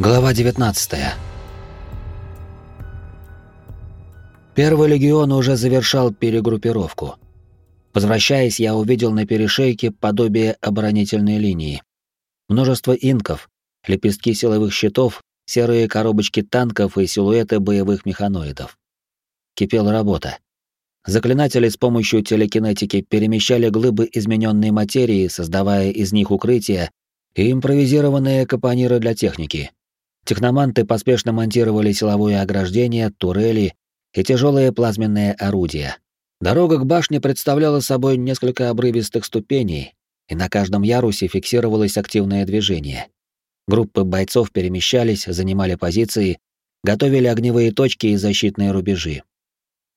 Глава 19. Первый легион уже завершал перегруппировку. Возвращаясь, я увидел на перешейке подобие оборонительной линии. Множество инков, лепестки силовых щитов, серые коробочки танков и силуэты боевых механоидов. Кипела работа. Заклинатели с помощью телекинетики перемещали глыбы измененной материи, создавая из них укрытия и импровизированные капониры для техники. Техноманты поспешно монтировали силовое ограждение, турели и тяжелые плазменные орудия. Дорога к башне представляла собой несколько обрывистых ступеней, и на каждом ярусе фиксировалось активное движение. Группы бойцов перемещались, занимали позиции, готовили огневые точки и защитные рубежи.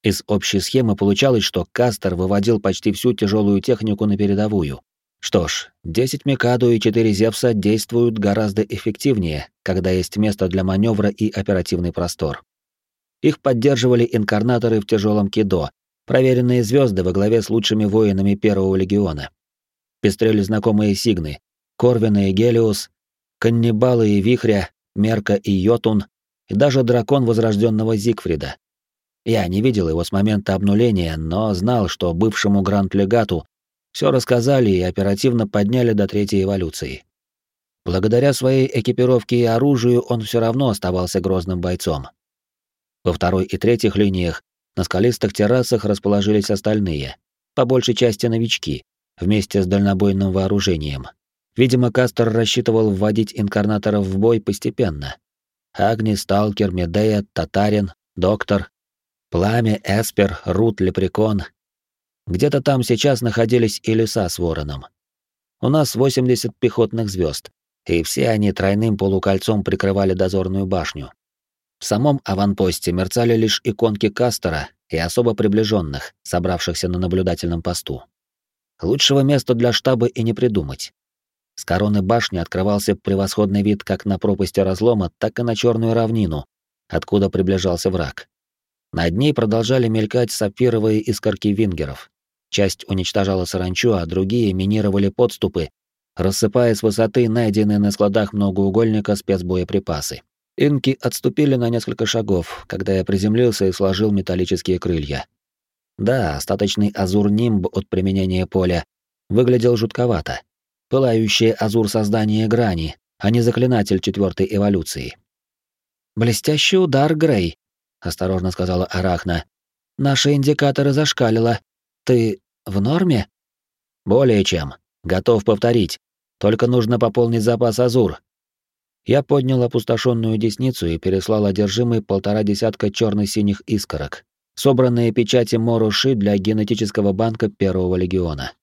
Из общей схемы получалось, что Кастер выводил почти всю тяжелую технику на передовую. Что ж, 10 Микаду и 4 Зевса действуют гораздо эффективнее, когда есть место для маневра и оперативный простор. Их поддерживали инкарнаторы в тяжелом кидо, проверенные звезды во главе с лучшими воинами Первого легиона. Пестрели знакомые сигны — Корвина и Гелиус, Каннибалы и Вихря, Мерка и Йотун, и даже дракон возрожденного Зигфрида. Я не видел его с момента обнуления, но знал, что бывшему гранд-легату все рассказали и оперативно подняли до третьей эволюции. Благодаря своей экипировке и оружию он все равно оставался грозным бойцом. Во второй и третьих линиях на скалистых террасах расположились остальные, по большей части новички, вместе с дальнобойным вооружением. Видимо, Кастер рассчитывал вводить инкарнаторов в бой постепенно. Агни, Сталкер, Медея, Татарин, Доктор, Пламя, Эспер, Рут, Лепрекон, где-то там сейчас находились и леса с вороном. У нас 80 пехотных звезд, и все они тройным полукольцом прикрывали дозорную башню. В самом аванпосте мерцали лишь иконки Кастера и особо приближенных, собравшихся на наблюдательном посту. Лучшего места для штаба и не придумать. С короны башни открывался превосходный вид как на пропасти разлома, так и на черную равнину, откуда приближался враг. Над ней продолжали мелькать сапфировые искорки вингеров. Часть уничтожала саранчу, а другие минировали подступы, рассыпая с высоты найденные на складах многоугольника спецбоеприпасы. Инки отступили на несколько шагов, когда я приземлился и сложил металлические крылья. Да, остаточный азур-нимб от применения поля выглядел жутковато. Пылающий азур создания грани, а не заклинатель четвертой эволюции. «Блестящий удар, Грей», осторожно сказала Арахна. Наши индикаторы зашкалило. Ты в норме? Более чем. Готов повторить. Только нужно пополнить запас Азур. Я поднял опустошенную десницу и переслал одержимый полтора десятка черно-синих искорок, собранные печати Моруши для генетического банка Первого легиона.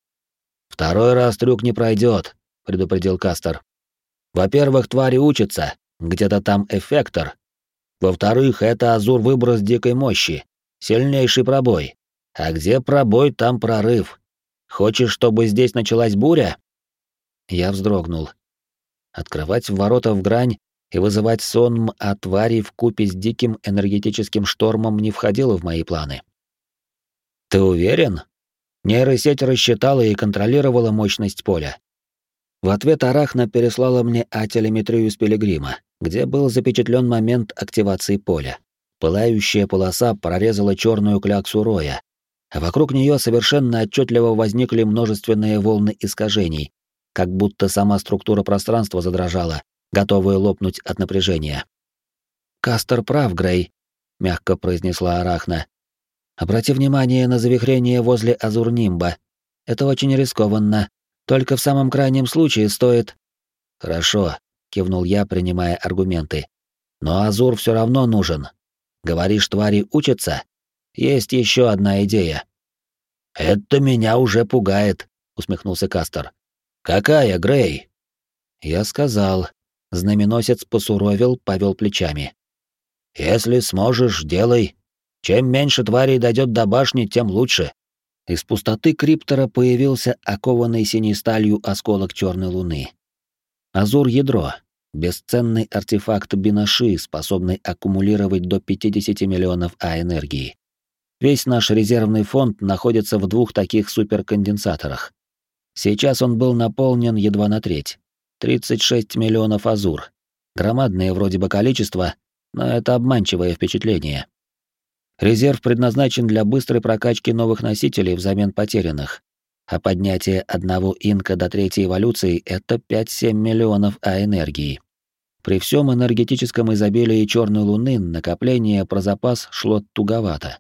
Второй раз трюк не пройдет, предупредил Кастер. Во-первых, твари учатся, где-то там эффектор, во-вторых, это азур-выброс дикой мощи. Сильнейший пробой. А где пробой, там прорыв. Хочешь, чтобы здесь началась буря? Я вздрогнул. Открывать ворота в грань и вызывать сонм тварей в купе с диким энергетическим штормом не входило в мои планы. Ты уверен? Нейросеть рассчитала и контролировала мощность поля. В ответ Арахна переслала мне ателеметрию с Пилигрима где был запечатлен момент активации поля. Пылающая полоса прорезала черную кляксу роя, а вокруг нее совершенно отчетливо возникли множественные волны искажений, как будто сама структура пространства задрожала, готовая лопнуть от напряжения. «Кастер прав, Грей», — мягко произнесла Арахна. «Обрати внимание на завихрение возле Азурнимба. Это очень рискованно. Только в самом крайнем случае стоит...» «Хорошо», кивнул я, принимая аргументы. Но Азур все равно нужен. Говоришь, твари учатся? Есть еще одна идея. Это меня уже пугает, усмехнулся Кастер. Какая, Грей? Я сказал. Знаменосец посуровил, повел плечами. Если сможешь, делай. Чем меньше тварей дойдет до башни, тем лучше. Из пустоты криптора появился окованный синей сталью осколок черной луны. Азур-ядро. Бесценный артефакт Бинаши, способный аккумулировать до 50 миллионов А энергии. Весь наш резервный фонд находится в двух таких суперконденсаторах. Сейчас он был наполнен едва на треть. 36 миллионов азур. Громадное вроде бы количество, но это обманчивое впечатление. Резерв предназначен для быстрой прокачки новых носителей взамен потерянных, а поднятие одного инка до третьей эволюции — это 5-7 миллионов А энергии. При всем энергетическом изобилии черной луны накопление про запас шло туговато.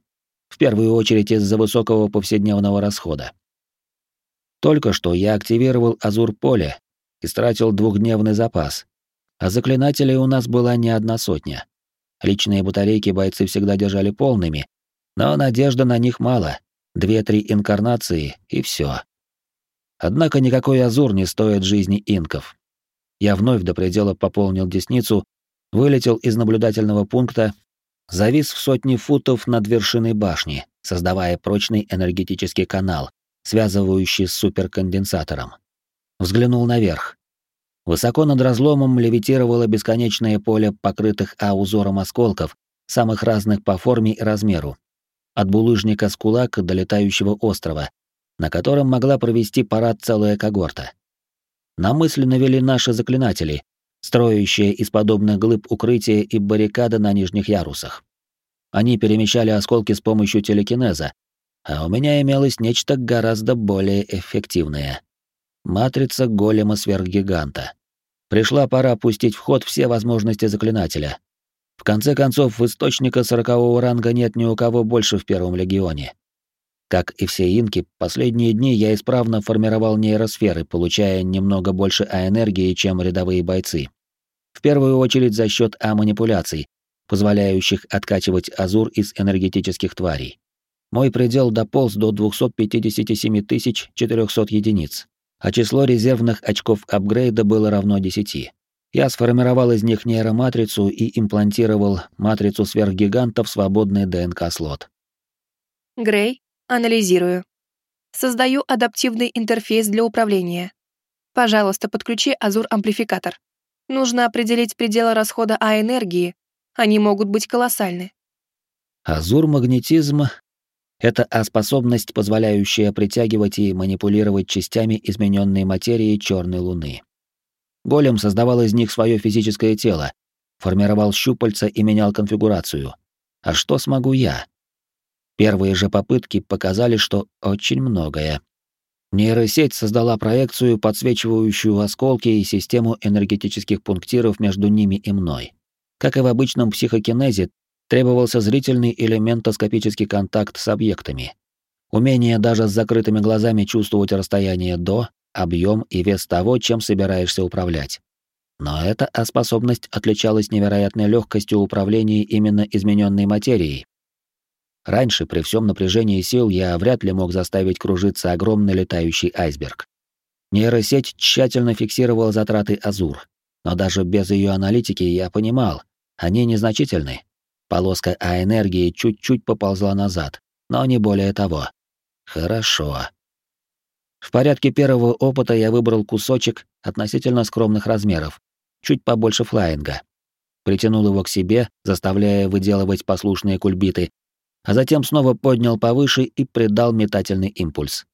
В первую очередь из-за высокого повседневного расхода. Только что я активировал Азур-поле и стратил двухдневный запас, а заклинателей у нас была не одна сотня. Личные батарейки бойцы всегда держали полными, но надежды на них мало. Две-три инкарнации и все. Однако никакой Азур не стоит жизни инков. Я вновь до предела пополнил десницу, вылетел из наблюдательного пункта, завис в сотни футов над вершиной башни, создавая прочный энергетический канал, связывающий с суперконденсатором. Взглянул наверх. Высоко над разломом левитировало бесконечное поле покрытых А-узором осколков, самых разных по форме и размеру. От булыжника с кулак до летающего острова, на котором могла провести парад целая когорта. На мысли навели наши заклинатели, строящие из подобных глыб укрытия и баррикады на нижних ярусах. Они перемещали осколки с помощью телекинеза, а у меня имелось нечто гораздо более эффективное. Матрица голема сверхгиганта. Пришла пора пустить в ход все возможности заклинателя. В конце концов, источника сорокового ранга нет ни у кого больше в Первом Легионе. Как и все инки, последние дни я исправно формировал нейросферы, получая немного больше А-энергии, чем рядовые бойцы. В первую очередь за счет А-манипуляций, позволяющих откачивать азур из энергетических тварей. Мой предел дополз до 257 400 единиц а число резервных очков апгрейда было равно 10. Я сформировал из них нейроматрицу и имплантировал матрицу сверхгиганта в свободный ДНК-слот. Грей, анализирую. Создаю адаптивный интерфейс для управления. Пожалуйста, подключи Азур-амплификатор. Нужно определить пределы расхода А-энергии. Они могут быть колоссальны. Азур-магнетизм это А-способность, позволяющая притягивать и манипулировать частями измененной материи черной луны. Голем создавал из них свое физическое тело, формировал щупальца и менял конфигурацию. А что смогу я? Первые же попытки показали, что очень многое. Нейросеть создала проекцию, подсвечивающую осколки и систему энергетических пунктиров между ними и мной. Как и в обычном психокинезе, требовался зрительный или ментоскопический контакт с объектами. Умение даже с закрытыми глазами чувствовать расстояние до, объем и вес того, чем собираешься управлять. Но эта способность отличалась невероятной легкостью управления именно измененной материей. Раньше, при всем напряжении сил, я вряд ли мог заставить кружиться огромный летающий айсберг. Нейросеть тщательно фиксировала затраты Азур, но даже без ее аналитики я понимал, они незначительны, Полоска А-энергии чуть-чуть поползла назад, но не более того. Хорошо. В порядке первого опыта я выбрал кусочек относительно скромных размеров, чуть побольше флаинга. Притянул его к себе, заставляя выделывать послушные кульбиты, а затем снова поднял повыше и придал метательный импульс.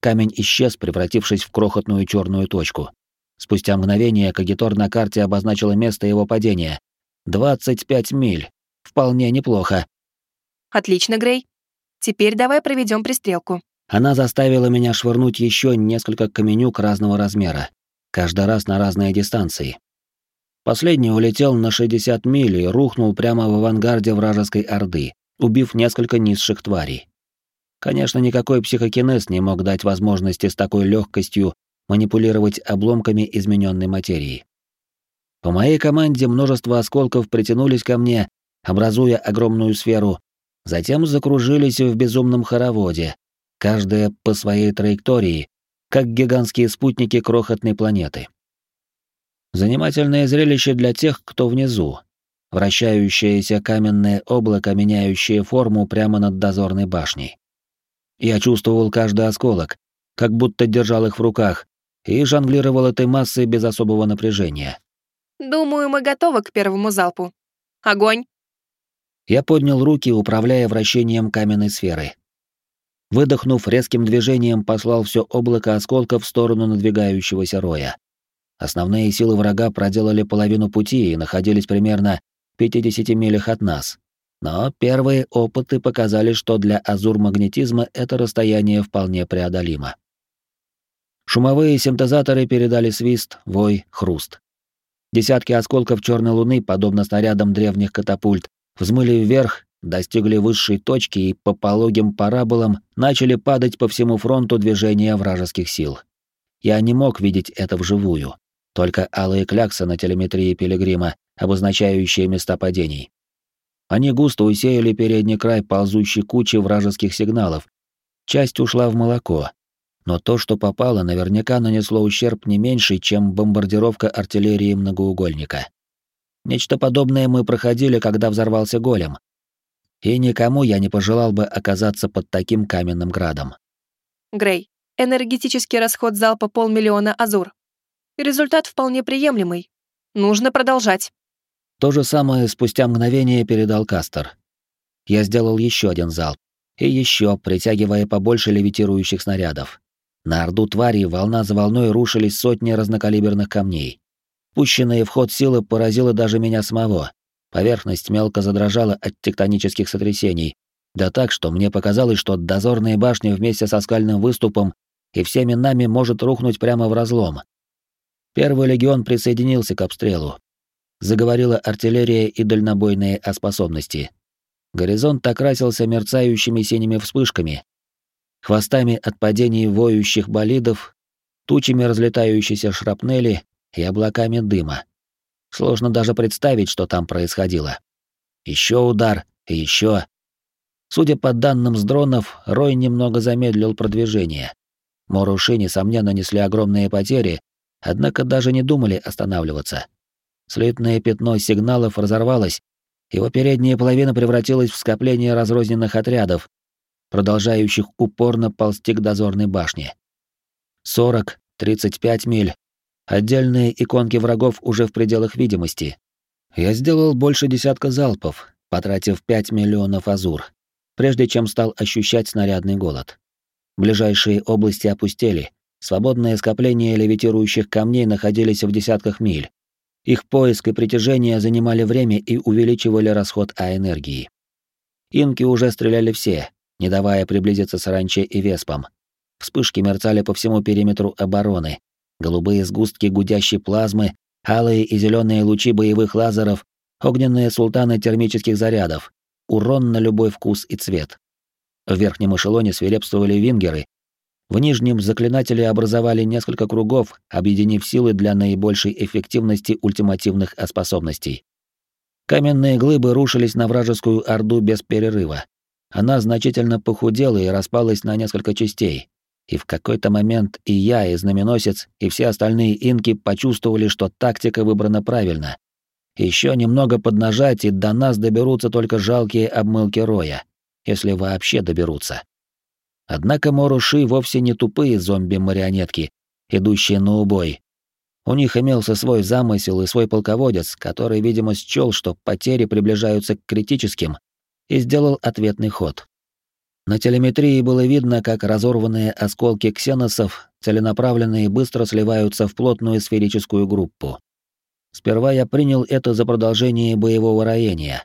Камень исчез, превратившись в крохотную черную точку. Спустя мгновение Кагитор на карте обозначила место его падения. 25 миль. Вполне неплохо. Отлично, Грей. Теперь давай проведем пристрелку. Она заставила меня швырнуть еще несколько каменюк разного размера, каждый раз на разные дистанции. Последний улетел на 60 миль и рухнул прямо в авангарде вражеской орды, убив несколько низших тварей. Конечно, никакой психокинез не мог дать возможности с такой легкостью манипулировать обломками измененной материи. По моей команде множество осколков притянулись ко мне образуя огромную сферу, затем закружились в безумном хороводе, каждая по своей траектории, как гигантские спутники крохотной планеты. Занимательное зрелище для тех, кто внизу. Вращающееся каменное облако, меняющее форму прямо над дозорной башней. Я чувствовал каждый осколок, как будто держал их в руках, и жонглировал этой массой без особого напряжения. «Думаю, мы готовы к первому залпу. Огонь!» Я поднял руки, управляя вращением каменной сферы. Выдохнув, резким движением послал все облако осколков в сторону надвигающегося роя. Основные силы врага проделали половину пути и находились примерно 50 милях от нас. Но первые опыты показали, что для азур-магнетизма это расстояние вполне преодолимо. Шумовые синтезаторы передали свист, вой, хруст. Десятки осколков черной луны, подобно снарядам древних катапульт, взмыли вверх, достигли высшей точки и по пологим параболам начали падать по всему фронту движения вражеских сил. Я не мог видеть это вживую, только алые кляксы на телеметрии Пилигрима, обозначающие места падений. Они густо усеяли передний край ползущей кучи вражеских сигналов. Часть ушла в молоко, но то, что попало, наверняка нанесло ущерб не меньший, чем бомбардировка артиллерии многоугольника. Нечто подобное мы проходили, когда взорвался голем. И никому я не пожелал бы оказаться под таким каменным градом. Грей, энергетический расход залпа полмиллиона азур. Результат вполне приемлемый. Нужно продолжать. То же самое спустя мгновение передал Кастер. Я сделал еще один залп. И еще, притягивая побольше левитирующих снарядов. На орду тварей волна за волной рушились сотни разнокалиберных камней. Пущенные в ход силы поразило даже меня самого. Поверхность мелко задрожала от тектонических сотрясений, да так, что мне показалось, что дозорные башни вместе со скальным выступом и всеми нами может рухнуть прямо в разлом. Первый легион присоединился к обстрелу. Заговорила артиллерия и дальнобойные способности. Горизонт окрасился мерцающими синими вспышками, хвостами от падений воющих болидов, тучами разлетающейся шрапнели и облаками дыма. Сложно даже представить, что там происходило. Еще удар, и еще. Судя по данным с дронов, Рой немного замедлил продвижение. Моруши, несомненно, несли огромные потери, однако даже не думали останавливаться. Слитное пятно сигналов разорвалось, его передняя половина превратилась в скопление разрозненных отрядов, продолжающих упорно ползти к дозорной башне. 40-35 миль. Отдельные иконки врагов уже в пределах видимости. Я сделал больше десятка залпов, потратив 5 миллионов азур, прежде чем стал ощущать снарядный голод. Ближайшие области опустели, свободное скопление левитирующих камней находились в десятках миль. Их поиск и притяжение занимали время и увеличивали расход А-энергии. Инки уже стреляли все, не давая приблизиться саранче и веспам. Вспышки мерцали по всему периметру обороны. Голубые сгустки гудящей плазмы, алые и зеленые лучи боевых лазеров, огненные султаны термических зарядов, урон на любой вкус и цвет. В верхнем эшелоне свирепствовали вингеры. В нижнем заклинатели образовали несколько кругов, объединив силы для наибольшей эффективности ультимативных способностей. Каменные глыбы рушились на вражескую орду без перерыва. Она значительно похудела и распалась на несколько частей. И в какой-то момент и я, и знаменосец, и все остальные инки почувствовали, что тактика выбрана правильно. Еще немного поднажать, и до нас доберутся только жалкие обмылки роя, если вообще доберутся. Однако Моруши вовсе не тупые зомби-марионетки, идущие на убой. У них имелся свой замысел и свой полководец, который, видимо, счел, что потери приближаются к критическим, и сделал ответный ход. На телеметрии было видно, как разорванные осколки ксеносов целенаправленно и быстро сливаются в плотную сферическую группу. Сперва я принял это за продолжение боевого роения.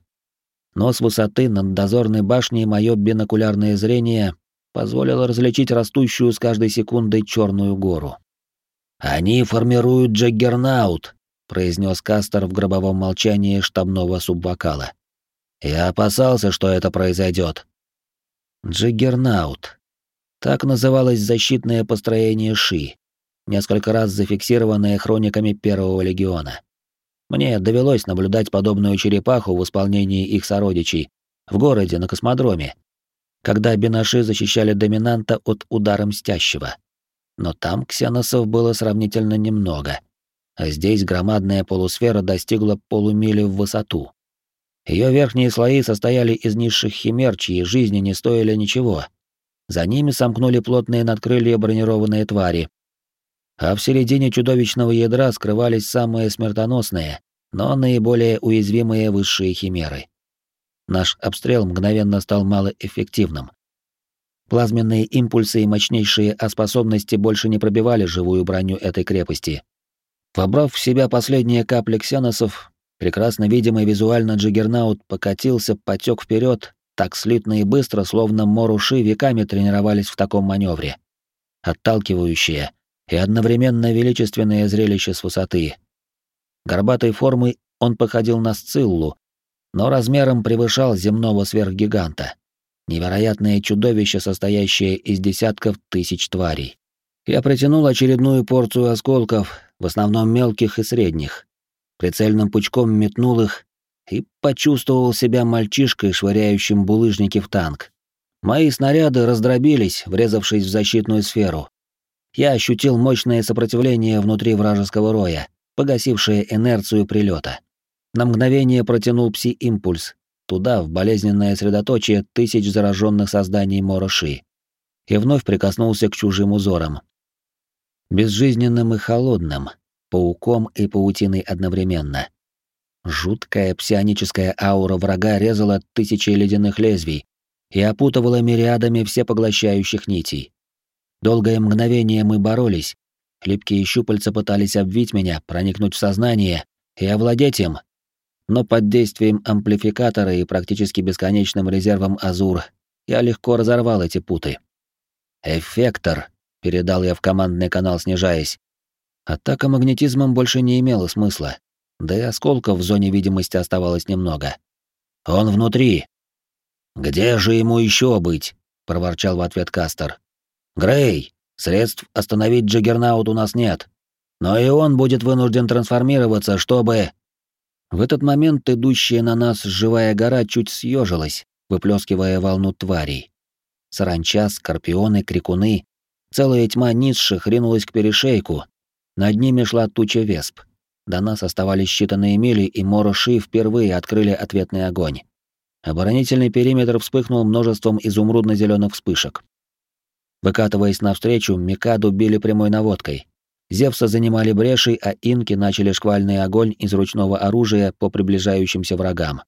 Но с высоты над дозорной башней мое бинокулярное зрение позволило различить растущую с каждой секундой черную гору. «Они формируют Джаггернаут», — произнес Кастер в гробовом молчании штабного субвокала. Я опасался, что это произойдет. Джаггернаут. Так называлось защитное построение Ши, несколько раз зафиксированное хрониками Первого легиона. Мне довелось наблюдать подобную черепаху в исполнении их сородичей в городе на космодроме, когда бинаши защищали доминанта от удара мстящего. Но там ксеносов было сравнительно немного, а здесь громадная полусфера достигла полумили в высоту. Ее верхние слои состояли из низших химер, чьи жизни не стоили ничего. За ними сомкнули плотные надкрылья бронированные твари. А в середине чудовищного ядра скрывались самые смертоносные, но наиболее уязвимые высшие химеры. Наш обстрел мгновенно стал малоэффективным. Плазменные импульсы и мощнейшие способности больше не пробивали живую броню этой крепости. Вобрав в себя последние капли ксеносов, прекрасно видимый визуально джиггернаут покатился, потек вперед, так слитно и быстро, словно моруши веками тренировались в таком маневре. Отталкивающее и одновременно величественное зрелище с высоты. Горбатой формой он походил на сциллу, но размером превышал земного сверхгиганта. Невероятное чудовище, состоящее из десятков тысяч тварей. Я протянул очередную порцию осколков, в основном мелких и средних. Прицельным пучком метнул их и почувствовал себя мальчишкой, швыряющим булыжники в танк. Мои снаряды раздробились, врезавшись в защитную сферу. Я ощутил мощное сопротивление внутри вражеского роя, погасившее инерцию прилета. На мгновение протянул пси-импульс, туда, в болезненное средоточие тысяч зараженных созданий Мороши, и вновь прикоснулся к чужим узорам. Безжизненным и холодным, пауком и паутиной одновременно. Жуткая псионическая аура врага резала тысячи ледяных лезвий и опутывала мириадами всепоглощающих нитей. Долгое мгновение мы боролись, липкие щупальца пытались обвить меня, проникнуть в сознание и овладеть им, но под действием амплификатора и практически бесконечным резервом Азур я легко разорвал эти путы. «Эффектор», — передал я в командный канал, снижаясь. Атака магнетизмом больше не имела смысла, да и осколков в зоне видимости оставалось немного. «Он внутри». «Где же ему еще быть?» — проворчал в ответ Кастер. «Грей, средств остановить Джиггернаут у нас нет, но и он будет вынужден трансформироваться, чтобы...» В этот момент идущая на нас живая гора чуть съежилась, выплескивая волну тварей. Саранча, скорпионы, крикуны. Целая тьма низших ринулась к перешейку. Над ними шла туча весп. До нас оставались считанные мили, и Мороши впервые открыли ответный огонь. Оборонительный периметр вспыхнул множеством изумрудно зеленых вспышек. Выкатываясь навстречу, Микаду били прямой наводкой. Зевса занимали бреши, а инки начали шквальный огонь из ручного оружия по приближающимся врагам.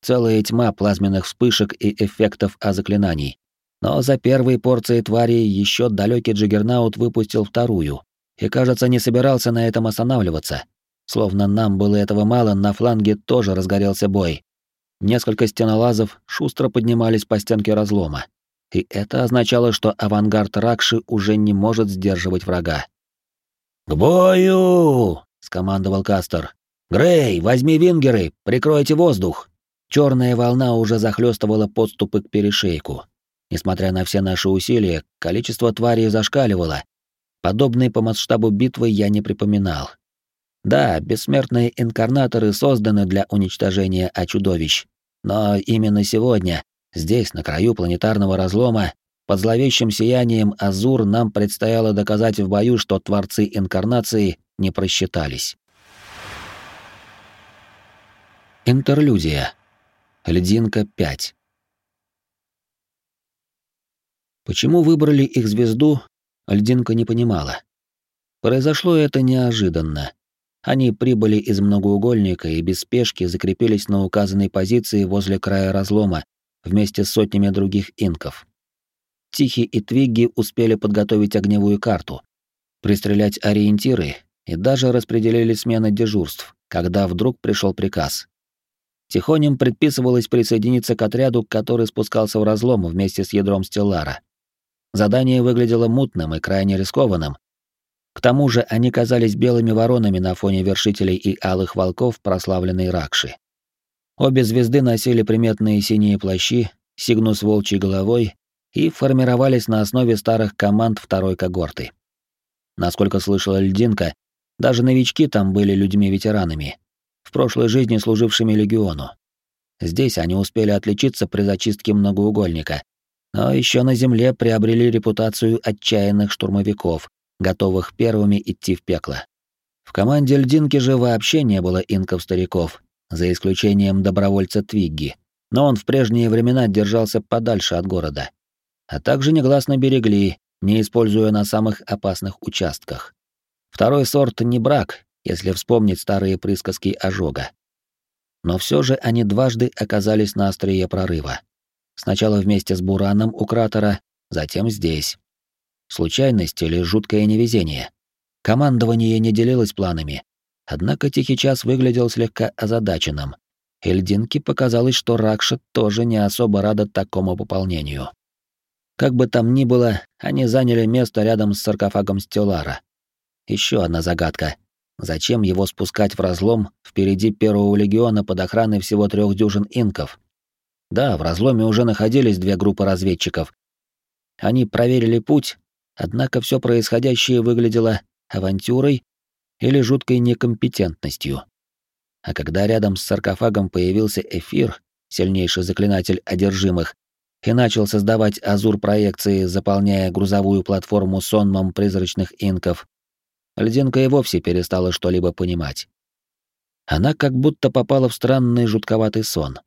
Целая тьма плазменных вспышек и эффектов а заклинаний. Но за первой порцией тварей еще далекий Джиггернаут выпустил вторую. И, кажется, не собирался на этом останавливаться. Словно нам было этого мало, на фланге тоже разгорелся бой. Несколько стенолазов шустро поднимались по стенке разлома. И это означало, что авангард Ракши уже не может сдерживать врага. «К бою!» — скомандовал Кастер. «Грей, возьми вингеры, прикройте воздух!» Черная волна уже захлестывала подступы к перешейку. Несмотря на все наши усилия, количество тварей зашкаливало. Подобной по масштабу битвы я не припоминал. Да, бессмертные инкарнаторы созданы для уничтожения чудовищ. Но именно сегодня, здесь, на краю планетарного разлома, под зловещим сиянием Азур нам предстояло доказать в бою, что творцы инкарнации не просчитались. Интерлюдия. Льдинка 5. Почему выбрали их звезду, Льдинка не понимала. Произошло это неожиданно. Они прибыли из многоугольника и без спешки закрепились на указанной позиции возле края разлома вместе с сотнями других инков. Тихи и Твигги успели подготовить огневую карту, пристрелять ориентиры и даже распределили смены дежурств, когда вдруг пришел приказ. Тихонем предписывалось присоединиться к отряду, который спускался в разлом вместе с ядром Стеллара. Задание выглядело мутным и крайне рискованным. К тому же они казались белыми воронами на фоне вершителей и алых волков прославленной Ракши. Обе звезды носили приметные синие плащи, сигну с волчьей головой и формировались на основе старых команд второй когорты. Насколько слышала Льдинка, даже новички там были людьми-ветеранами, в прошлой жизни служившими легиону. Здесь они успели отличиться при зачистке многоугольника, но еще на земле приобрели репутацию отчаянных штурмовиков, готовых первыми идти в пекло. В команде Льдинки же вообще не было инков-стариков, за исключением добровольца Твигги, но он в прежние времена держался подальше от города а также негласно берегли, не используя на самых опасных участках. Второй сорт не брак, если вспомнить старые присказки ожога. Но все же они дважды оказались на острие прорыва. Сначала вместе с Бураном у кратера, затем здесь. Случайность или жуткое невезение? Командование не делилось планами, однако Тихий Час выглядел слегка озадаченным. Эльдинке показалось, что Ракша тоже не особо рада такому пополнению. Как бы там ни было, они заняли место рядом с саркофагом Стеллара. Еще одна загадка. Зачем его спускать в разлом впереди первого легиона под охраной всего трех дюжин инков? Да, в разломе уже находились две группы разведчиков. Они проверили путь, однако все происходящее выглядело авантюрой или жуткой некомпетентностью. А когда рядом с саркофагом появился эфир, сильнейший заклинатель одержимых, и начал создавать азур проекции, заполняя грузовую платформу сонмом призрачных инков, Льдинка и вовсе перестала что-либо понимать. Она как будто попала в странный жутковатый сон.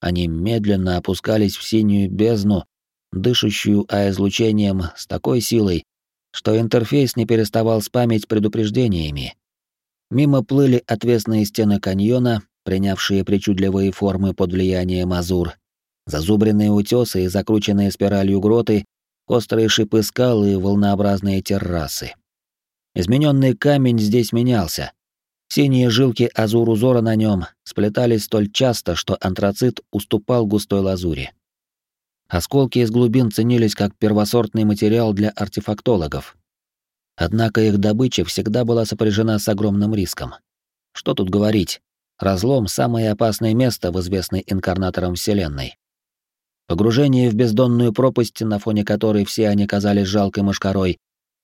Они медленно опускались в синюю бездну, дышащую А-излучением с такой силой, что интерфейс не переставал спамить предупреждениями. Мимо плыли отвесные стены каньона, принявшие причудливые формы под влиянием азур, зазубренные утесы и закрученные спиралью гроты, острые шипы скал и волнообразные террасы. Измененный камень здесь менялся. Синие жилки азур-узора на нем сплетались столь часто, что антрацит уступал густой лазури. Осколки из глубин ценились как первосортный материал для артефактологов. Однако их добыча всегда была сопряжена с огромным риском. Что тут говорить? Разлом — самое опасное место в известной инкарнатором Вселенной. Погружение в бездонную пропасть, на фоне которой все они казались жалкой мошкарой,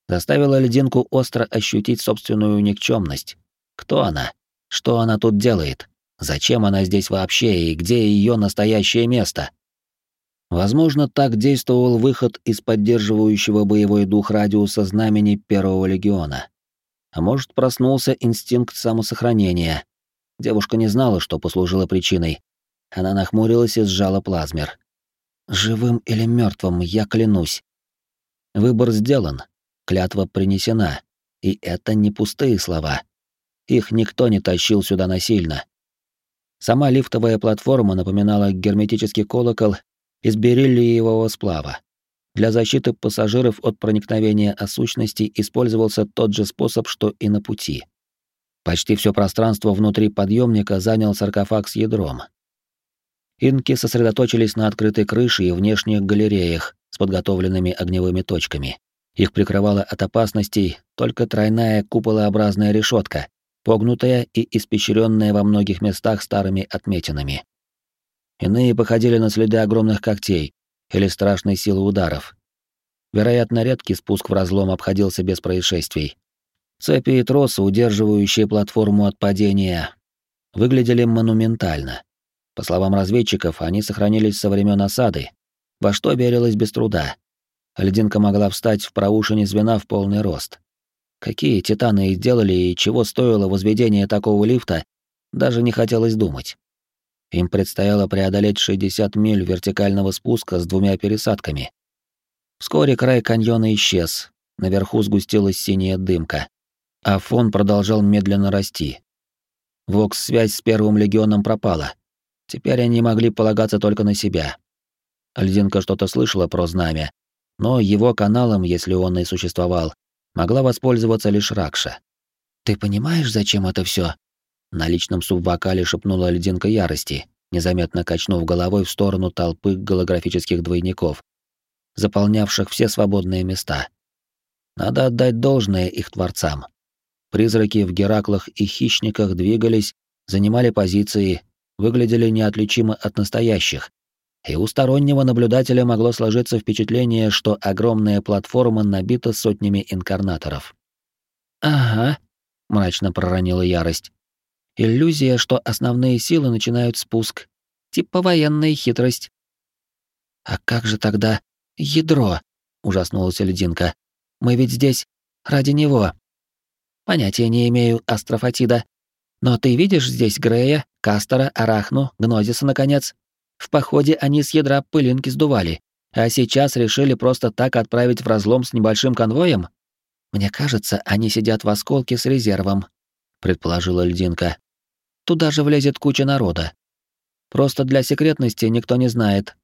заставило льдинку остро ощутить собственную никчемность. Кто она? Что она тут делает? Зачем она здесь вообще и где ее настоящее место? Возможно, так действовал выход из поддерживающего боевой дух радиуса знамени Первого легиона. А может, проснулся инстинкт самосохранения. Девушка не знала, что послужило причиной. Она нахмурилась и сжала плазмер. «Живым или мертвым, я клянусь». Выбор сделан, клятва принесена, и это не пустые слова. Их никто не тащил сюда насильно. Сама лифтовая платформа напоминала герметический колокол из бериллиевого сплава. Для защиты пассажиров от проникновения осущностей использовался тот же способ, что и на пути. Почти все пространство внутри подъемника занял саркофаг с ядром. Инки сосредоточились на открытой крыше и внешних галереях с подготовленными огневыми точками. Их прикрывала от опасностей только тройная куполообразная решетка, погнутая и испещренная во многих местах старыми отметинами. Иные походили на следы огромных когтей или страшной силы ударов. Вероятно, редкий спуск в разлом обходился без происшествий. Цепи и тросы, удерживающие платформу от падения, выглядели монументально. По словам разведчиков, они сохранились со времен осады, во что верилось без труда. Льдинка могла встать в проушине звена в полный рост. Какие титаны их делали и чего стоило возведение такого лифта, даже не хотелось думать. Им предстояло преодолеть 60 миль вертикального спуска с двумя пересадками. Вскоре край каньона исчез, наверху сгустилась синяя дымка, а фон продолжал медленно расти. Вокс-связь с первым легионом пропала. Теперь они могли полагаться только на себя. Льдинка что-то слышала про знамя, но его каналом, если он и существовал, могла воспользоваться лишь Ракша. «Ты понимаешь, зачем это все? На личном субвокале шепнула льдинка ярости, незаметно качнув головой в сторону толпы голографических двойников, заполнявших все свободные места. Надо отдать должное их творцам. Призраки в Гераклах и Хищниках двигались, занимали позиции, выглядели неотличимо от настоящих, и у стороннего наблюдателя могло сложиться впечатление, что огромная платформа набита сотнями инкарнаторов. «Ага», — мрачно проронила ярость. «Иллюзия, что основные силы начинают спуск. Типа военная хитрость». «А как же тогда ядро?» — ужаснулась лединка. «Мы ведь здесь ради него». «Понятия не имею, астрофатида. Но ты видишь здесь Грея, Кастера, Арахну, Гнозиса, наконец?» В походе они с ядра пылинки сдували, а сейчас решили просто так отправить в разлом с небольшим конвоем? Мне кажется, они сидят в осколке с резервом, предположила льдинка. Туда же влезет куча народа. Просто для секретности никто не знает.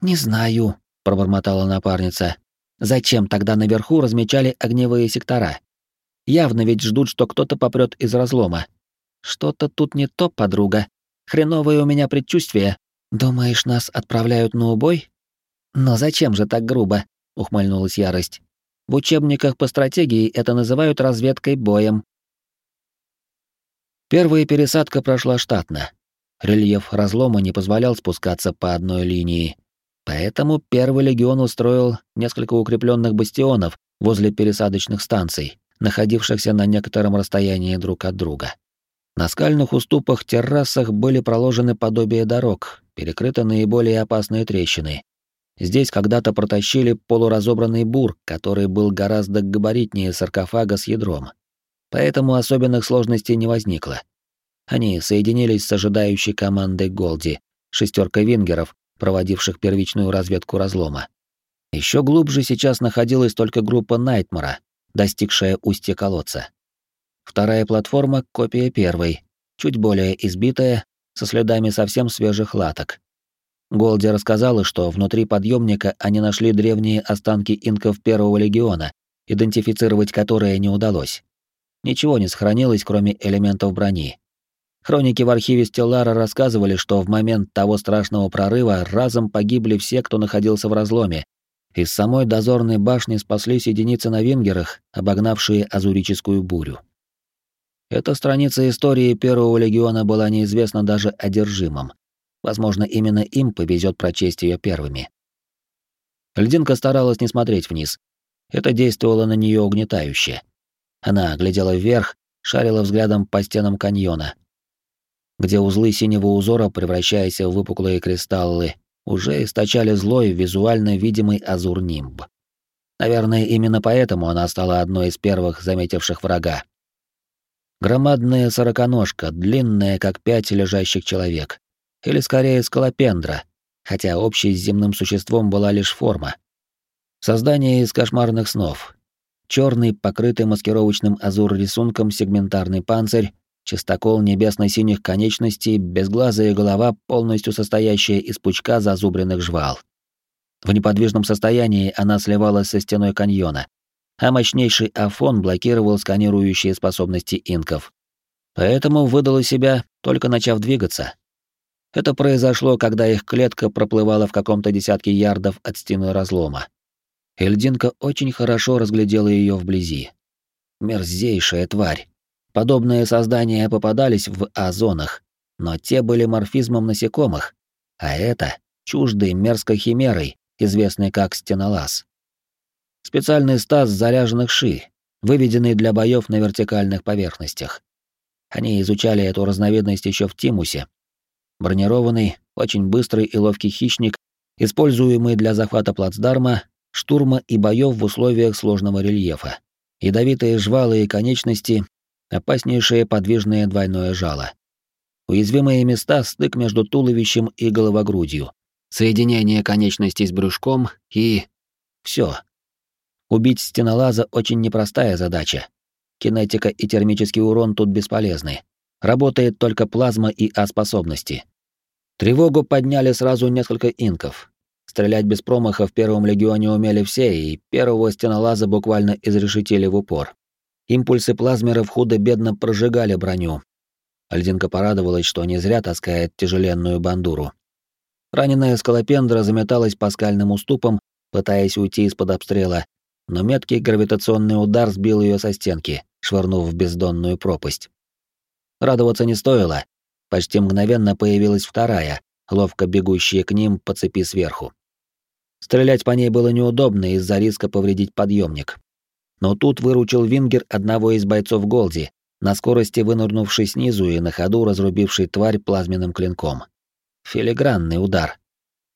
Не знаю, пробормотала напарница. Зачем тогда наверху размечали огневые сектора? Явно ведь ждут, что кто-то попрет из разлома. Что-то тут не то, подруга. Хреновое у меня предчувствие. Думаешь, нас отправляют на убой? Но зачем же так грубо? ухмыльнулась ярость. В учебниках по стратегии это называют разведкой боем. Первая пересадка прошла штатно. Рельеф разлома не позволял спускаться по одной линии, поэтому первый легион устроил несколько укрепленных бастионов возле пересадочных станций, находившихся на некотором расстоянии друг от друга. На скальных уступах террасах были проложены подобие дорог, перекрыты наиболее опасные трещины. Здесь когда-то протащили полуразобранный бур, который был гораздо габаритнее саркофага с ядром. Поэтому особенных сложностей не возникло. Они соединились с ожидающей командой Голди, шестерка вингеров, проводивших первичную разведку разлома. Еще глубже сейчас находилась только группа Найтмара, достигшая устья колодца. Вторая платформа — копия первой, чуть более избитая, со следами совсем свежих латок. Голди рассказала, что внутри подъемника они нашли древние останки инков Первого легиона, идентифицировать которые не удалось. Ничего не сохранилось, кроме элементов брони. Хроники в архиве Стеллара рассказывали, что в момент того страшного прорыва разом погибли все, кто находился в разломе. Из самой дозорной башни спаслись единицы на венгерах, обогнавшие азурическую бурю. Эта страница истории Первого легиона была неизвестна даже одержимым. Возможно, именно им повезет прочесть ее первыми. Льдинка старалась не смотреть вниз. Это действовало на нее угнетающе. Она глядела вверх, шарила взглядом по стенам каньона, где узлы синего узора, превращаясь в выпуклые кристаллы, уже источали злой, визуально видимый азур-нимб. Наверное, именно поэтому она стала одной из первых заметивших врага. Громадная сороконожка, длинная, как пять лежащих человек. Или скорее скалопендра, хотя общей с земным существом была лишь форма. Создание из кошмарных снов, черный, покрытый маскировочным азур-рисунком сегментарный панцирь, чистокол небесно-синих конечностей, безглазая голова, полностью состоящая из пучка зазубренных жвал. В неподвижном состоянии она сливалась со стеной каньона, а мощнейший афон блокировал сканирующие способности инков. Поэтому выдала себя, только начав двигаться. Это произошло, когда их клетка проплывала в каком-то десятке ярдов от стены разлома. Эльдинка очень хорошо разглядела ее вблизи. Мерзейшая тварь. Подобные создания попадались в озонах, но те были морфизмом насекомых, а это чуждой мерзкой химерой, известной как стенолаз. Специальный стаз заряженных ши, выведенный для боев на вертикальных поверхностях. Они изучали эту разновидность еще в Тимусе. Бронированный, очень быстрый и ловкий хищник, используемый для захвата плацдарма штурма и боев в условиях сложного рельефа. Ядовитые жвалы и конечности, опаснейшее подвижное двойное жало. Уязвимые места — стык между туловищем и головогрудью, соединение конечностей с брюшком и... все. Убить стенолаза очень непростая задача. Кинетика и термический урон тут бесполезны. Работает только плазма и А-способности. Тревогу подняли сразу несколько инков, Стрелять без промаха в первом легионе умели все, и первого стенолаза буквально изрешетили в упор. Импульсы плазмеров худо-бедно прожигали броню. Альдинка порадовалась, что не зря таскает тяжеленную бандуру. Раненая скалопендра заметалась по скальным уступам, пытаясь уйти из-под обстрела, но меткий гравитационный удар сбил ее со стенки, швырнув в бездонную пропасть. Радоваться не стоило. Почти мгновенно появилась вторая, ловко бегущая к ним по цепи сверху. Стрелять по ней было неудобно из-за риска повредить подъемник. Но тут выручил Вингер одного из бойцов Голди, на скорости вынырнувший снизу и на ходу разрубивший тварь плазменным клинком. Филигранный удар.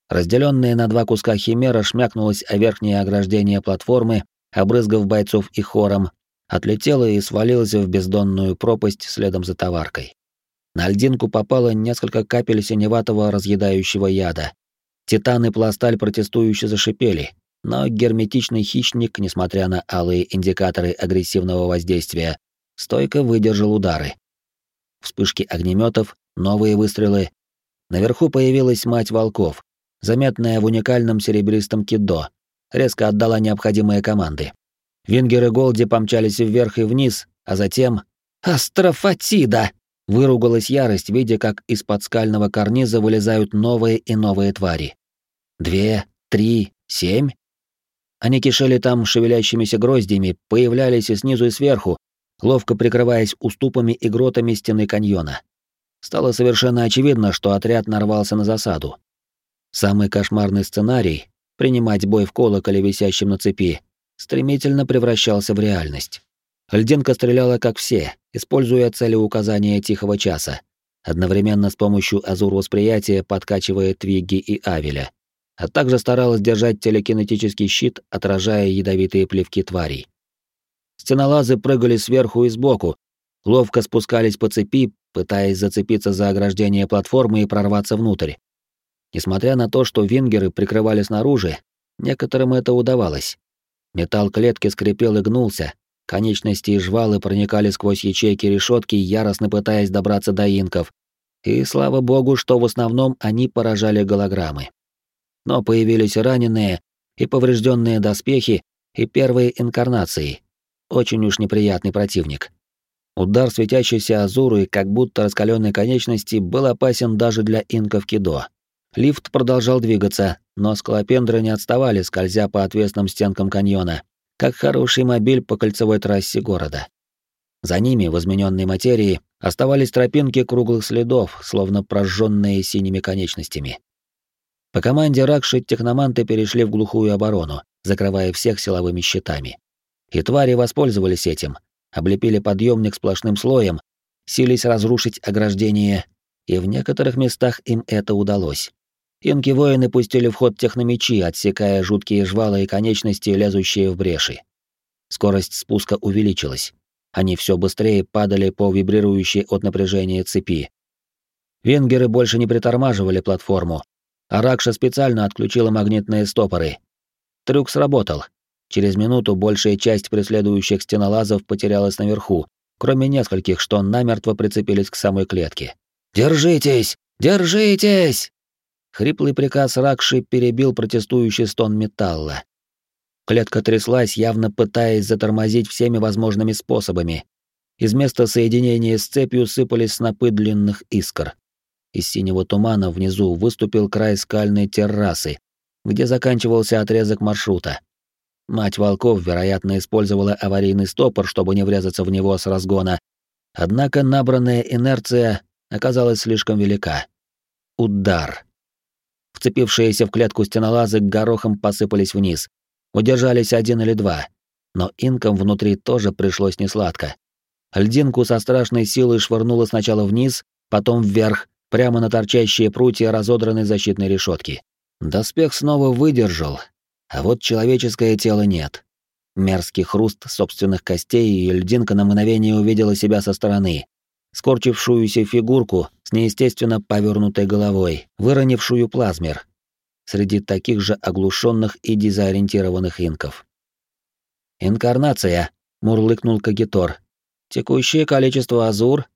Разделенная на два куска химера шмякнулась о верхнее ограждение платформы, обрызгав бойцов и хором, отлетела и свалилась в бездонную пропасть следом за товаркой. На льдинку попало несколько капель синеватого разъедающего яда, Титан и пласталь протестующе зашипели, но герметичный хищник, несмотря на алые индикаторы агрессивного воздействия, стойко выдержал удары. Вспышки огнеметов, новые выстрелы. Наверху появилась мать волков, заметная в уникальном серебристом кидо, резко отдала необходимые команды. Вингер и Голди помчались вверх и вниз, а затем... «Астрофатида!» — выругалась ярость, видя, как из-под скального карниза вылезают новые и новые твари. «Две, три, семь?» Они кишели там шевелящимися гроздями, появлялись и снизу, и сверху, ловко прикрываясь уступами и гротами стены каньона. Стало совершенно очевидно, что отряд нарвался на засаду. Самый кошмарный сценарий — принимать бой в колоколе, висящем на цепи, стремительно превращался в реальность. Льдинка стреляла как все, используя целеуказания тихого часа, одновременно с помощью азур-восприятия подкачивая Твигги и Авеля, а также старалась держать телекинетический щит, отражая ядовитые плевки тварей. Стенолазы прыгали сверху и сбоку, ловко спускались по цепи, пытаясь зацепиться за ограждение платформы и прорваться внутрь. Несмотря на то, что вингеры прикрывали снаружи, некоторым это удавалось. Металл клетки скрипел и гнулся, конечности и жвалы проникали сквозь ячейки решетки, яростно пытаясь добраться до инков, и слава богу, что в основном они поражали голограммы. Но появились раненые и поврежденные доспехи и первые инкарнации. Очень уж неприятный противник. Удар светящейся азуры, как будто раскаленной конечности, был опасен даже для инков Кидо. Лифт продолжал двигаться, но скалопендры не отставали, скользя по отвесным стенкам каньона, как хороший мобиль по кольцевой трассе города. За ними, в измененной материи, оставались тропинки круглых следов, словно прожженные синими конечностями. По команде Ракши техноманты перешли в глухую оборону, закрывая всех силовыми щитами. И твари воспользовались этим, облепили подъемник сплошным слоем, сились разрушить ограждение, и в некоторых местах им это удалось. Инки-воины пустили в ход техномечи, отсекая жуткие жвалы и конечности, лезущие в бреши. Скорость спуска увеличилась. Они все быстрее падали по вибрирующей от напряжения цепи. Венгеры больше не притормаживали платформу, а Ракша специально отключила магнитные стопоры. Трюк сработал. Через минуту большая часть преследующих стенолазов потерялась наверху, кроме нескольких, что намертво прицепились к самой клетке. «Держитесь! Держитесь!» Хриплый приказ Ракши перебил протестующий стон металла. Клетка тряслась, явно пытаясь затормозить всеми возможными способами. Из места соединения с цепью сыпались снопы длинных искр. Из синего тумана внизу выступил край скальной террасы, где заканчивался отрезок маршрута. Мать волков, вероятно, использовала аварийный стопор, чтобы не врезаться в него с разгона. Однако набранная инерция оказалась слишком велика. Удар. Вцепившиеся в клетку стенолазы горохом посыпались вниз. Удержались один или два. Но инкам внутри тоже пришлось несладко. Льдинку со страшной силой швырнуло сначала вниз, потом вверх, прямо на торчащие прутья разодранной защитной решетки. Доспех снова выдержал, а вот человеческое тело нет. Мерзкий хруст собственных костей, и льдинка на мгновение увидела себя со стороны скорчившуюся фигурку с неестественно повернутой головой, выронившую плазмер, среди таких же оглушенных и дезориентированных инков. «Инкарнация», — мурлыкнул Кагитор. «Текущее количество азур».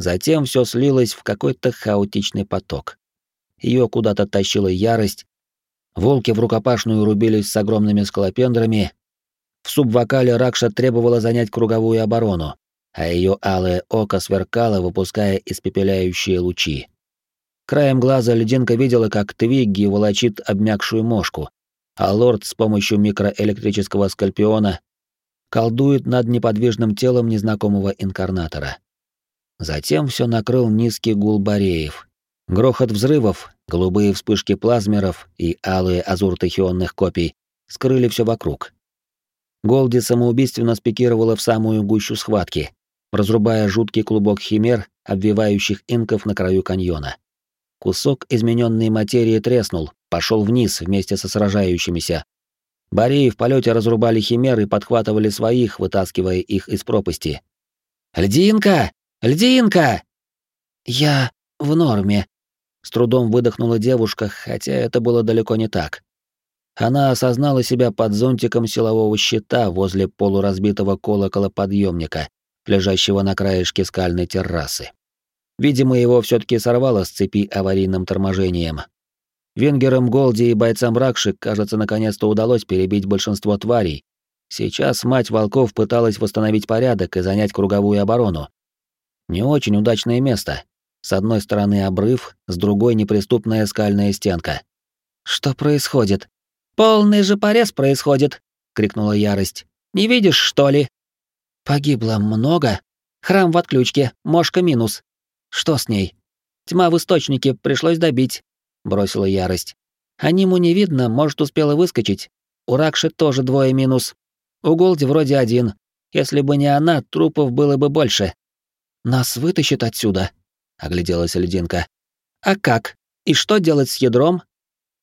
Затем все слилось в какой-то хаотичный поток. Ее куда-то тащила ярость, волки в рукопашную рубились с огромными скалопендрами, в субвокале Ракша требовала занять круговую оборону, а ее алое око сверкало, выпуская испепеляющие лучи. Краем глаза лединка видела, как Твигги волочит обмякшую мошку, а лорд с помощью микроэлектрического скальпиона колдует над неподвижным телом незнакомого инкарнатора. Затем все накрыл низкий гул бареев. Грохот взрывов, голубые вспышки плазмеров и алые азуртахионных копий скрыли все вокруг. Голди самоубийственно спикировала в самую гущу схватки, разрубая жуткий клубок химер, обвивающих инков на краю каньона. Кусок измененной материи треснул, пошел вниз вместе со сражающимися. Бареи в полете разрубали химер и подхватывали своих, вытаскивая их из пропасти. «Льдинка! Льдинка!» «Я в норме», — с трудом выдохнула девушка, хотя это было далеко не так. Она осознала себя под зонтиком силового щита возле полуразбитого колокола подъемника, лежащего на краешке скальной террасы. Видимо, его все таки сорвало с цепи аварийным торможением. Венгерам Голди и бойцам Ракши, кажется, наконец-то удалось перебить большинство тварей, Сейчас мать волков пыталась восстановить порядок и занять круговую оборону. Не очень удачное место. С одной стороны обрыв, с другой неприступная скальная стенка. «Что происходит?» «Полный же порез происходит!» — крикнула ярость. «Не видишь, что ли?» «Погибло много. Храм в отключке, мошка минус. Что с ней?» «Тьма в источнике, пришлось добить», — бросила ярость. «Аниму не видно, может, успела выскочить. У Ракши тоже двое минус. У Голди вроде один. Если бы не она, трупов было бы больше». «Нас вытащит отсюда», — огляделась льдинка. «А как? И что делать с ядром?»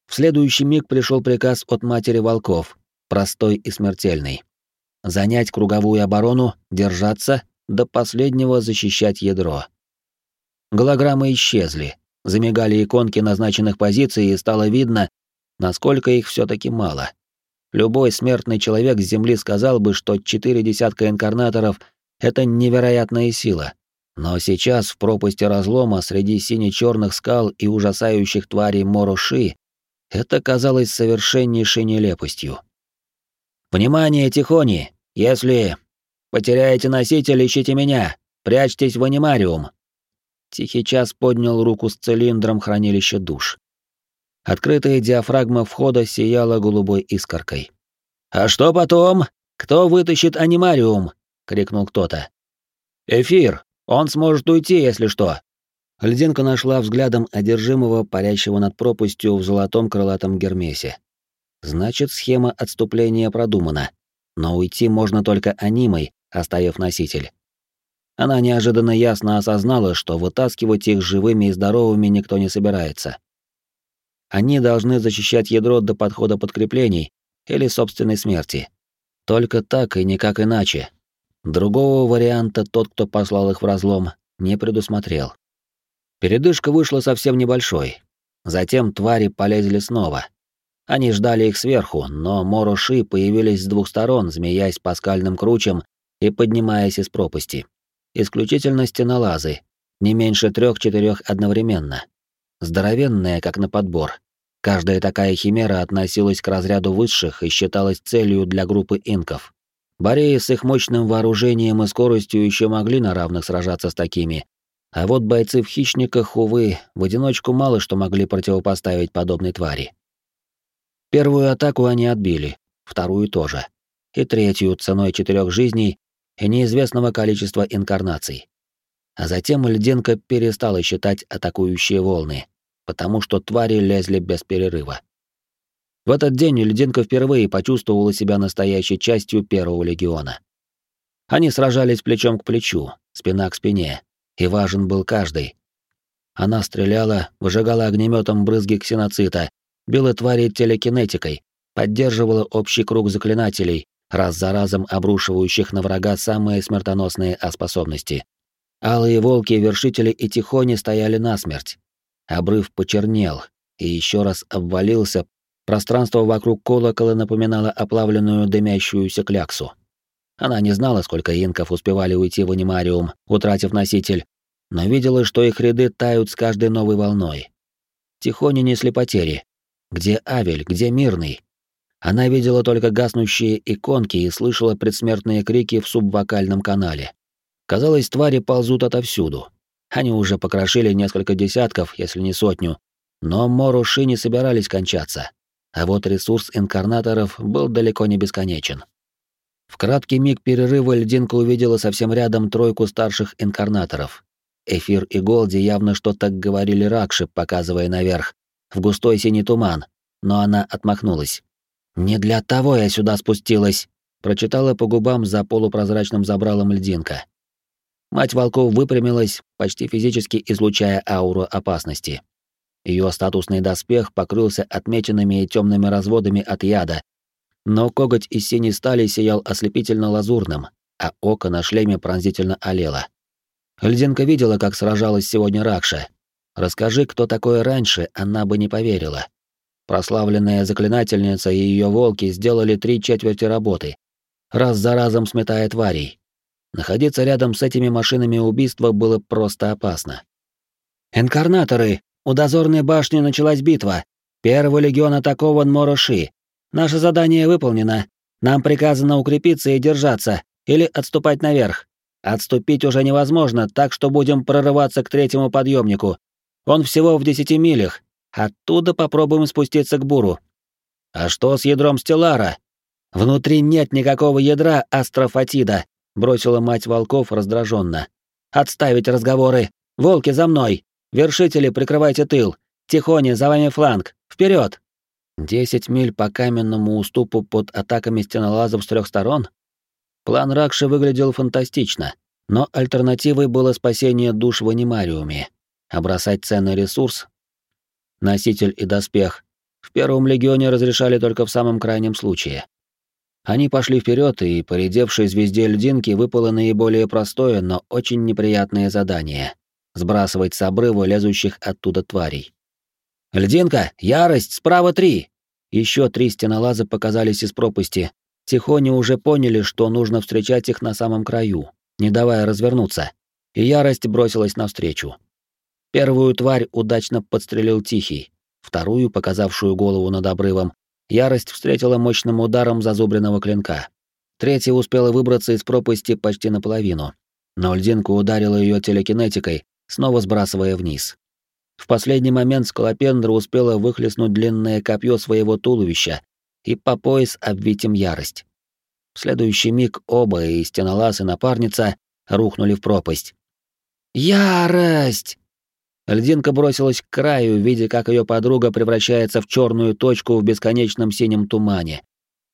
В следующий миг пришел приказ от матери волков, простой и смертельный. Занять круговую оборону, держаться, до последнего защищать ядро. Голограммы исчезли, замигали иконки назначенных позиций, и стало видно, насколько их все таки мало. Любой смертный человек с Земли сказал бы, что четыре десятка инкарнаторов — это невероятная сила. Но сейчас в пропасти разлома среди сине-черных скал и ужасающих тварей Мороши это казалось совершеннейшей нелепостью. «Внимание, Тихони! Если потеряете носитель, ищите меня! Прячьтесь в анимариум!» Тихий час поднял руку с цилиндром хранилища душ. Открытая диафрагма входа сияла голубой искоркой. «А что потом? Кто вытащит анимариум?» — крикнул кто-то. «Эфир! Он сможет уйти, если что!» Льдинка нашла взглядом одержимого, парящего над пропастью в золотом крылатом гермесе. Значит, схема отступления продумана. Но уйти можно только анимой, оставив носитель. Она неожиданно ясно осознала, что вытаскивать их живыми и здоровыми никто не собирается. Они должны защищать ядро до подхода подкреплений или собственной смерти. Только так и никак иначе. Другого варианта тот, кто послал их в разлом, не предусмотрел. Передышка вышла совсем небольшой. Затем твари полезли снова. Они ждали их сверху, но мороши появились с двух сторон, змеясь по скальным кручам и поднимаясь из пропасти. Исключительно стенолазы, не меньше трех-четырех одновременно. Здоровенная, как на подбор. Каждая такая химера относилась к разряду высших и считалась целью для группы инков. Бореи с их мощным вооружением и скоростью еще могли на равных сражаться с такими, а вот бойцы в хищниках, увы, в одиночку мало что могли противопоставить подобной твари. Первую атаку они отбили, вторую тоже. И третью ценой четырех жизней и неизвестного количества инкарнаций. А затем льдинка перестала считать атакующие волны, потому что твари лезли без перерыва. В этот день льдинка впервые почувствовала себя настоящей частью первого легиона. Они сражались плечом к плечу, спина к спине, и важен был каждый. Она стреляла, выжигала огнеметом брызги ксеноцита, била твари телекинетикой, поддерживала общий круг заклинателей, раз за разом обрушивающих на врага самые смертоносные способности. Алые волки-вершители и тихони стояли насмерть. Обрыв почернел и еще раз обвалился, пространство вокруг колокола напоминало оплавленную дымящуюся кляксу. Она не знала, сколько инков успевали уйти в анимариум, утратив носитель, но видела, что их ряды тают с каждой новой волной. Тихони несли потери. Где Авель, где Мирный? Она видела только гаснущие иконки и слышала предсмертные крики в субвокальном канале. Казалось, твари ползут отовсюду. Они уже покрошили несколько десятков, если не сотню, но Моруши не собирались кончаться. А вот ресурс инкарнаторов был далеко не бесконечен. В краткий миг перерыва льдинка увидела совсем рядом тройку старших инкарнаторов. Эфир и Голди явно что-то говорили Ракши, показывая наверх, в густой синий туман, но она отмахнулась. «Не для того я сюда спустилась», — прочитала по губам за полупрозрачным забралом льдинка. Мать волков выпрямилась, почти физически излучая ауру опасности. Ее статусный доспех покрылся отмеченными и темными разводами от яда, но коготь из синей стали сиял ослепительно лазурным, а око на шлеме пронзительно олело. Льдинка видела, как сражалась сегодня Ракша. Расскажи, кто такое раньше, она бы не поверила. Прославленная заклинательница и ее волки сделали три четверти работы, раз за разом сметая тварей. Находиться рядом с этими машинами убийства было просто опасно. «Инкарнаторы! У дозорной башни началась битва. Первый легион атакован Мороши. Наше задание выполнено. Нам приказано укрепиться и держаться, или отступать наверх. Отступить уже невозможно, так что будем прорываться к третьему подъемнику. Он всего в десяти милях. Оттуда попробуем спуститься к буру. А что с ядром Стеллара? Внутри нет никакого ядра астрофатида, бросила мать волков раздраженно. Отставить разговоры. Волки за мной. Вершители, прикрывайте тыл. Тихоня, за вами фланг. Вперед! Десять миль по каменному уступу под атаками стенолазов с трех сторон? План Ракши выглядел фантастично, но альтернативой было спасение душ в анимариуме, а бросать ценный ресурс — носитель и доспех — в Первом Легионе разрешали только в самом крайнем случае. Они пошли вперед, и поредевшей звезде льдинки выпало наиболее простое, но очень неприятное задание — сбрасывать с обрыва лезущих оттуда тварей. «Льдинка! Ярость! Справа три!» Еще три стенолаза показались из пропасти, Тихони уже поняли, что нужно встречать их на самом краю, не давая развернуться, и ярость бросилась навстречу. Первую тварь удачно подстрелил Тихий, вторую, показавшую голову над обрывом, ярость встретила мощным ударом зазубренного клинка. Третья успела выбраться из пропасти почти наполовину, но льдинка ударила ее телекинетикой, снова сбрасывая вниз. В последний момент Скалопендра успела выхлестнуть длинное копье своего туловища и по пояс обвить им ярость. В следующий миг оба, и стенолаз, и напарница, рухнули в пропасть. «Ярость!» Льдинка бросилась к краю, видя, как ее подруга превращается в черную точку в бесконечном синем тумане.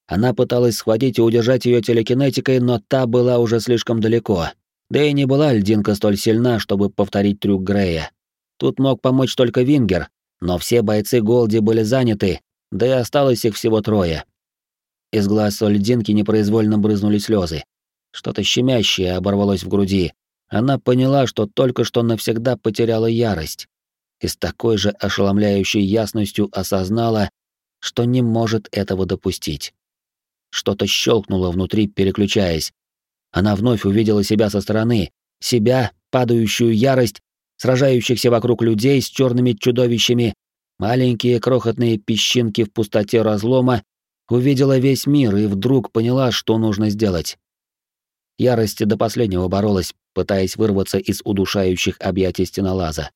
Она пыталась схватить и удержать ее телекинетикой, но та была уже слишком далеко. Да и не была льдинка столь сильна, чтобы повторить трюк Грея. Тут мог помочь только Вингер, но все бойцы Голди были заняты, да и осталось их всего трое. Из глаз льдинки непроизвольно брызнули слезы. Что-то щемящее оборвалось в груди. Она поняла, что только что навсегда потеряла ярость. И с такой же ошеломляющей ясностью осознала, что не может этого допустить. Что-то щелкнуло внутри, переключаясь. Она вновь увидела себя со стороны, себя, падающую ярость, сражающихся вокруг людей с черными чудовищами, маленькие крохотные песчинки в пустоте разлома, увидела весь мир и вдруг поняла, что нужно сделать. Ярость до последнего боролась, пытаясь вырваться из удушающих объятий стенолаза.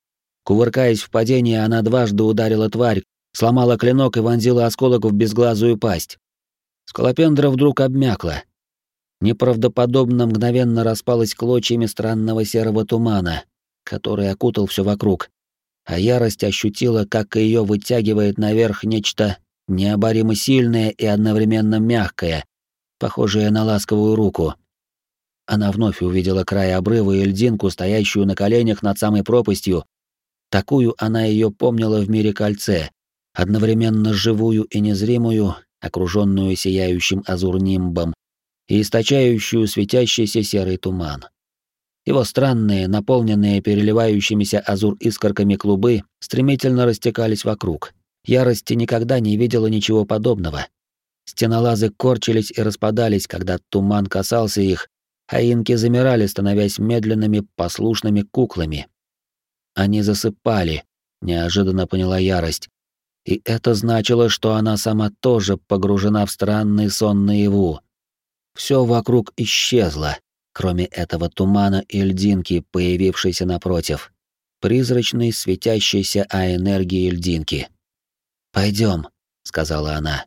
Кувыркаясь в падении, она дважды ударила тварь, сломала клинок и вонзила осколок в безглазую пасть. Скалопендра вдруг обмякла. Неправдоподобно мгновенно распалась клочьями странного серого тумана, который окутал все вокруг, а ярость ощутила, как ее вытягивает наверх нечто необоримо сильное и одновременно мягкое, похожее на ласковую руку. Она вновь увидела край обрыва и льдинку, стоящую на коленях над самой пропастью. Такую она ее помнила в мире кольце, одновременно живую и незримую, окруженную сияющим азурнимбом и источающую светящийся серый туман. Его странные, наполненные переливающимися азур-искорками клубы стремительно растекались вокруг. Ярости никогда не видела ничего подобного. Стенолазы корчились и распадались, когда туман касался их, а инки замирали, становясь медленными, послушными куклами. Они засыпали, неожиданно поняла ярость. И это значило, что она сама тоже погружена в странный сон наяву. Все вокруг исчезло, кроме этого тумана и льдинки, появившейся напротив. Призрачной, светящейся а энергии льдинки. «Пойдем», — сказала она.